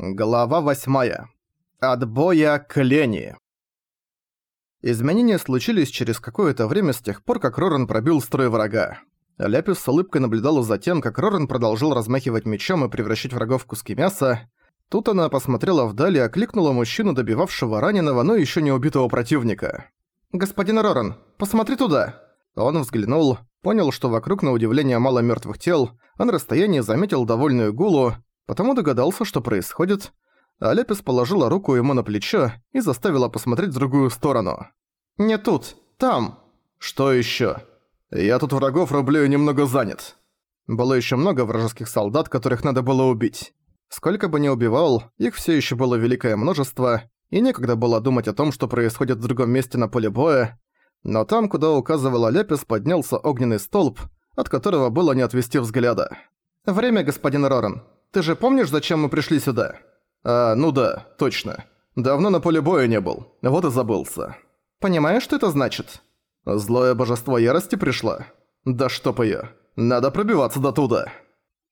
Глава 8. От боя к лени. Изменения случились через какое-то время с тех пор, как Роран пробил строй врага. Ляпис с улыбкой наблюдала за тем, как Роран продолжил размахивать мечом и превращать врагов в куски мяса. Тут она посмотрела вдаль и окликнула мужчину, добивавшего раненого, но еще не убитого противника. «Господин Роран, посмотри туда!» Он взглянул, понял, что вокруг на удивление мало мертвых тел, а на расстоянии заметил довольную гулу, потому догадался, что происходит, а Лепис положила руку ему на плечо и заставила посмотреть в другую сторону. «Не тут, там!» «Что ещё?» «Я тут врагов рублю и немного занят». Было ещё много вражеских солдат, которых надо было убить. Сколько бы ни убивал, их всё ещё было великое множество, и некогда было думать о том, что происходит в другом месте на поле боя, но там, куда указывала Лепис, поднялся огненный столб, от которого было не отвести взгляда. «Время, господин Роран. Ты же помнишь, зачем мы пришли сюда?» «А, ну да, точно. Давно на поле боя не был, вот и забылся». «Понимаешь, что это значит?» «Злое божество ярости пришло? Да чтоб её. Надо пробиваться до туда».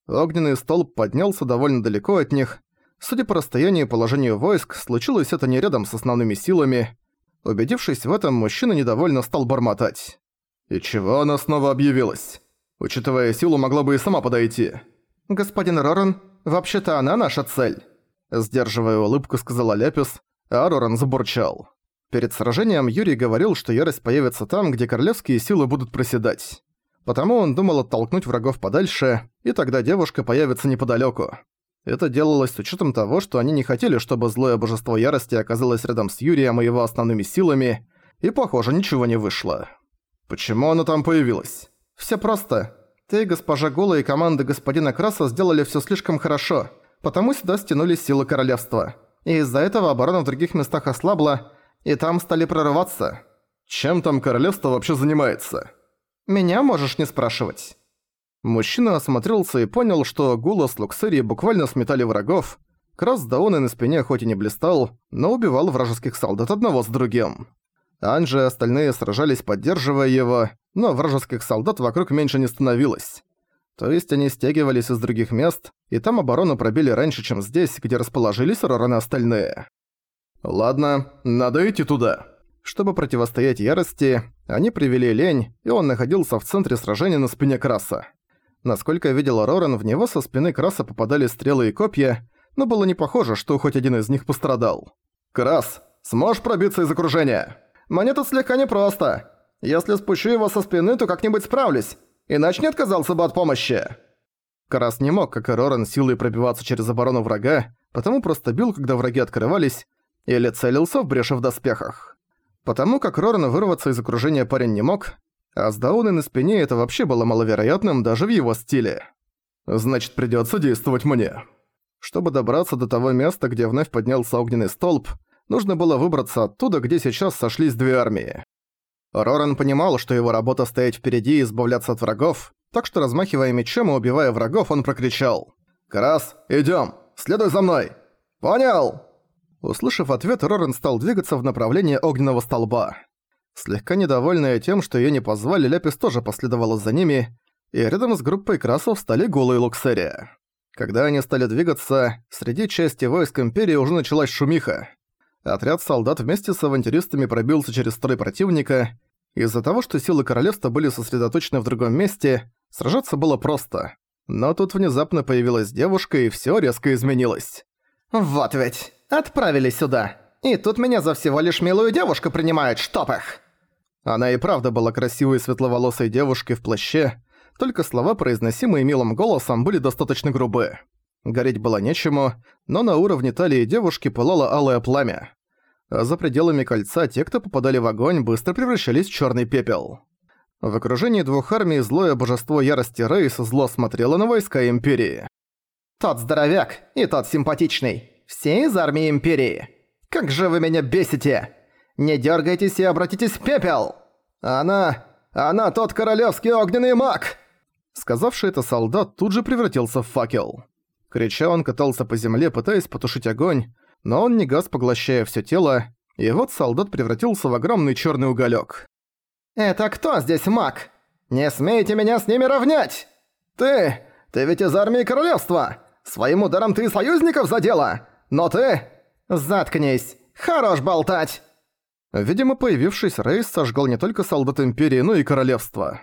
Огненный столб поднялся довольно далеко от них. Судя по расстоянию и положению войск, случилось это не рядом с основными силами. Убедившись в этом, мужчина недовольно стал бормотать. «И чего она снова объявилась? Учитывая силу, могла бы и сама подойти». «Господин Роран, вообще-то она наша цель», – сдерживая улыбку, сказала Ляпис, а Роран забурчал. Перед сражением Юрий говорил, что ярость появится там, где королевские силы будут проседать. Потому он думал оттолкнуть врагов подальше, и тогда девушка появится неподалёку. Это делалось с учетом того, что они не хотели, чтобы злое божество ярости оказалось рядом с Юрием и его основными силами, и, похоже, ничего не вышло. Почему она там появилась? Все просто. Ты, госпожа Гола и команда господина Краса сделали всё слишком хорошо, потому сюда стянулись силы королевства. И из-за этого оборона в других местах ослабла, и там стали прорываться. Чем там королевство вообще занимается? Меня можешь не спрашивать. Мужчина осмотрелся и понял, что Гула с Луксерии буквально сметали врагов. Крас Даоны на спине хоть и не блистал, но убивал вражеских солдат одного с другим. Анжи и остальные сражались, поддерживая его, но вражеских солдат вокруг меньше не становилось. То есть они стягивались из других мест, и там оборону пробили раньше, чем здесь, где расположились Роран и остальные. Ладно, надо идти туда. Чтобы противостоять ярости, они привели лень, и он находился в центре сражения на спине Краса. Насколько видел Роран, в него со спины Краса попадали стрелы и копья, но было не похоже, что хоть один из них пострадал. «Крас, сможешь пробиться из окружения?» «Мне тут слегка непросто. Если спущу его со спины, то как-нибудь справлюсь. Иначе не отказался бы от помощи». Карас не мог, как и Роран, силой пробиваться через оборону врага, потому просто бил, когда враги открывались, или целился в бреши в доспехах. Потому как Роран вырваться из окружения парень не мог, а с Дауной на спине это вообще было маловероятным даже в его стиле. Значит, придётся действовать мне. Чтобы добраться до того места, где вновь поднялся огненный столб, нужно было выбраться оттуда, где сейчас сошлись две армии. Роран понимал, что его работа стоять впереди и избавляться от врагов, так что размахивая мечом и убивая врагов, он прокричал «Крас, идём! Следуй за мной!» «Понял!» Услышав ответ, Роран стал двигаться в направлении огненного столба. Слегка недовольная тем, что её не позвали, Ляпис тоже последовала за ними, и рядом с группой красов стали голые Луксерия. Когда они стали двигаться, среди части войск Империи уже началась шумиха. Отряд солдат вместе с авантюристами пробился через строй противника, из-за того, что силы королевства были сосредоточены в другом месте, сражаться было просто. Но тут внезапно появилась девушка, и всё резко изменилось. «Вот ведь, отправили сюда. И тут меня за всего лишь милую девушку принимают, чтоб их!» Она и правда была красивой светловолосой девушкой в плаще, только слова, произносимые милым голосом, были достаточно грубы. Гореть было нечему, но на уровне талии девушки пылало алое пламя а за пределами кольца те, кто попадали в огонь, быстро превращались в черный пепел. В окружении двух армий злое божество ярости Рейс зло смотрело на войска Империи. «Тот здоровяк и тот симпатичный. Все из армии Империи. Как же вы меня бесите! Не дергайтесь и обратитесь в пепел! Она... она тот королевский огненный маг!» Сказавший это солдат тут же превратился в факел. Крича, он катался по земле, пытаясь потушить огонь, но он не газ, поглощая все тело, и вот солдат превратился в огромный черный уголек. «Это кто здесь маг? Не смейте меня с ними равнять! Ты! Ты ведь из армии королевства! Своим ударом ты союзников задела! но ты... Заткнись! Хорош болтать!» Видимо, появившись, Рейс сожгал не только солдат Империи, но и Королевства.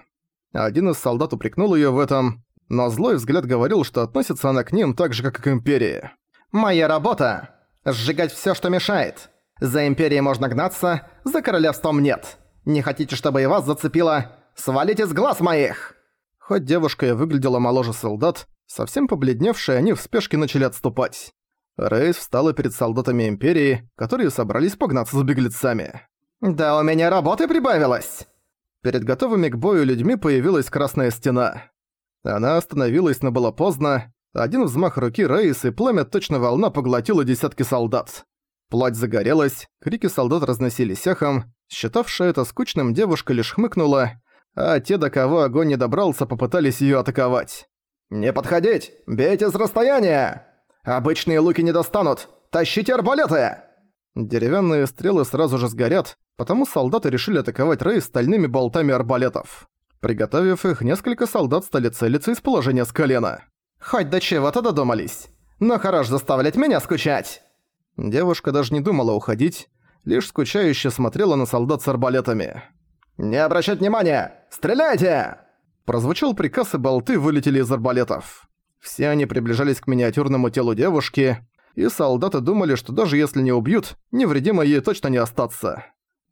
Один из солдат упрекнул её в этом, но злой взгляд говорил, что относится она к ним так же, как и к Империи. «Моя работа — сжигать всё, что мешает. За Империей можно гнаться, за Королевством нет. Не хотите, чтобы и вас зацепило? Свалите с глаз моих!» Хоть девушка и выглядела моложе солдат, совсем побледневшие, они в спешке начали отступать. Рейс встала перед солдатами Империи, которые собрались погнаться за беглецами. «Да у меня работы прибавилось!» Перед готовыми к бою людьми появилась Красная Стена. Она остановилась, но было поздно. Один взмах руки Рейс, и пламя точно волна поглотило десятки солдат. Плоть загорелась, крики солдат разносились эхом, считавшая это скучным девушка лишь хмыкнула, а те, до кого огонь не добрался, попытались её атаковать. «Не подходить! Бейте с расстояния! Обычные луки не достанут! Тащите арбалеты!» Деревянные стрелы сразу же сгорят, потому солдаты решили атаковать Рэй стальными болтами арбалетов. Приготовив их, несколько солдат стали целиться из положения с колена. «Хоть до чего-то додумались. Но хорош заставлять меня скучать!» Девушка даже не думала уходить, лишь скучающе смотрела на солдат с арбалетами. «Не обращать внимания! Стреляйте!» Прозвучал приказ, и болты вылетели из арбалетов. Все они приближались к миниатюрному телу девушки, и солдаты думали, что даже если не убьют, невредимо ей точно не остаться.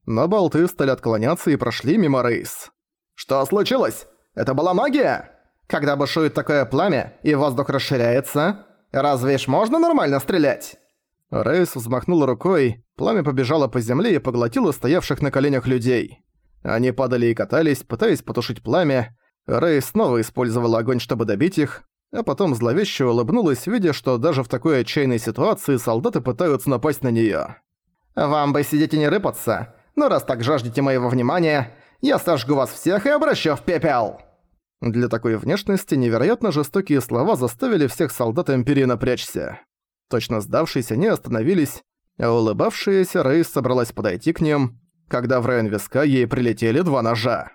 Но болты стали отклоняться и прошли мимо Рейс. «Что случилось? Это была магия? Когда бушует такое пламя, и воздух расширяется, разве ж можно нормально стрелять?» Рейс взмахнула рукой, пламя побежало по земле и поглотило стоявших на коленях людей. Они падали и катались, пытаясь потушить пламя. Рейс снова использовала огонь, чтобы добить их, а потом зловеще улыбнулась, видя, что даже в такой отчаянной ситуации солдаты пытаются напасть на неё. «Вам бы сидеть и не рыпаться, но раз так жаждете моего внимания, я сожгу вас всех и обращу в пепел!» Для такой внешности невероятно жестокие слова заставили всех солдат Империи напрячься. Точно сдавшись, они остановились, а улыбавшаяся Рейс собралась подойти к ним, когда в район виска ей прилетели два ножа.